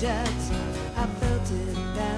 jets. I felt it down.